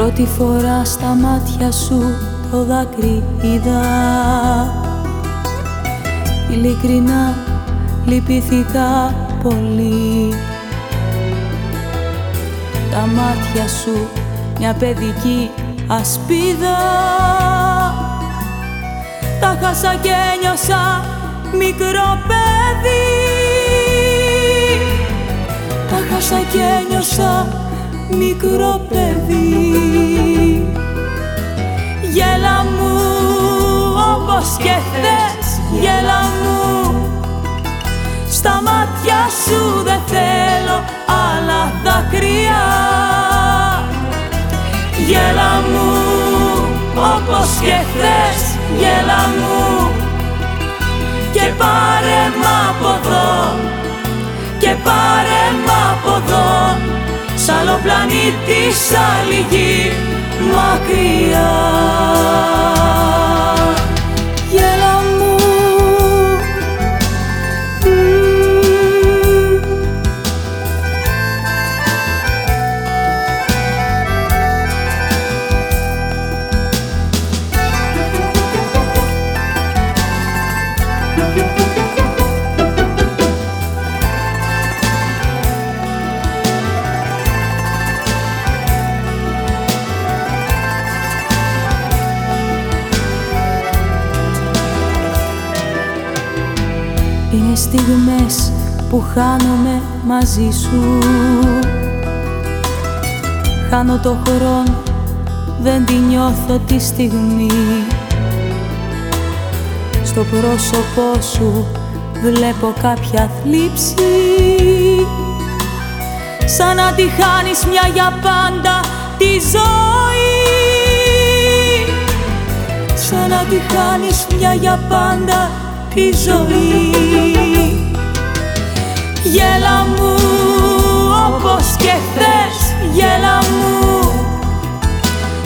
Πρώτη φορά στα μάτια σου το δάκρυ είδα. Ειλικρινά λυπηθήκα πολύ. Τα μάτια σου μια παιδική ασπίδα. Τα χάσα και ένιωσα μικρό παιδί. Τα χάσα και ένιωσα μικρό παιδί άλλα δάκρυα Γέλα μου όπως και χθες γέλα μου. Και πάρε μ' από εδώ και πάρε μ' από εδώ. Σ' άλλο πλανήτη, σ' άλλη γη, μακριά στιγμές που χάνομαι μαζί σου. Χάνω το χρόνο, δεν τη νιώθω τη στιγμή. Στο πρόσωπό σου βλέπω κάποια θλίψη. Σαν να τη χάνεις μια για πάντα τη ζωή. Σαν να τη χάνεις μια για πάντα τη ζωή. Γέλα μου όπως και χθες γέλα μου.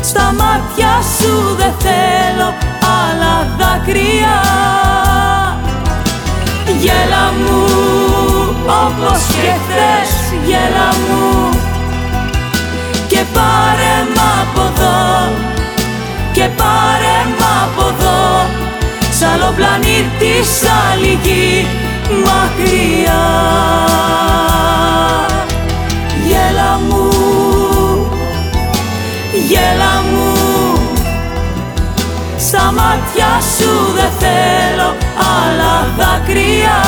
Στα μάτια σου δεν θέλω άλλα δάκρυα. Γέλα μου όπως και χθες γέλα μου. Και πάρε άλλο πλανήτη, σ' άλλη γη, μακριά. Γέλα μου, γέλα μου Στα μάτια σου δεν θέλω άλλα δάκρυα.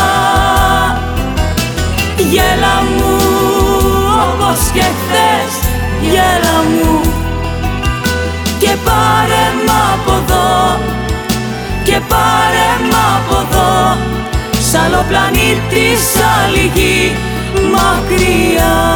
Γέλα μου όπως και χθες, γέλα μου Και πάρε μ' πλανήτη, σ' άλλη γη, μακριά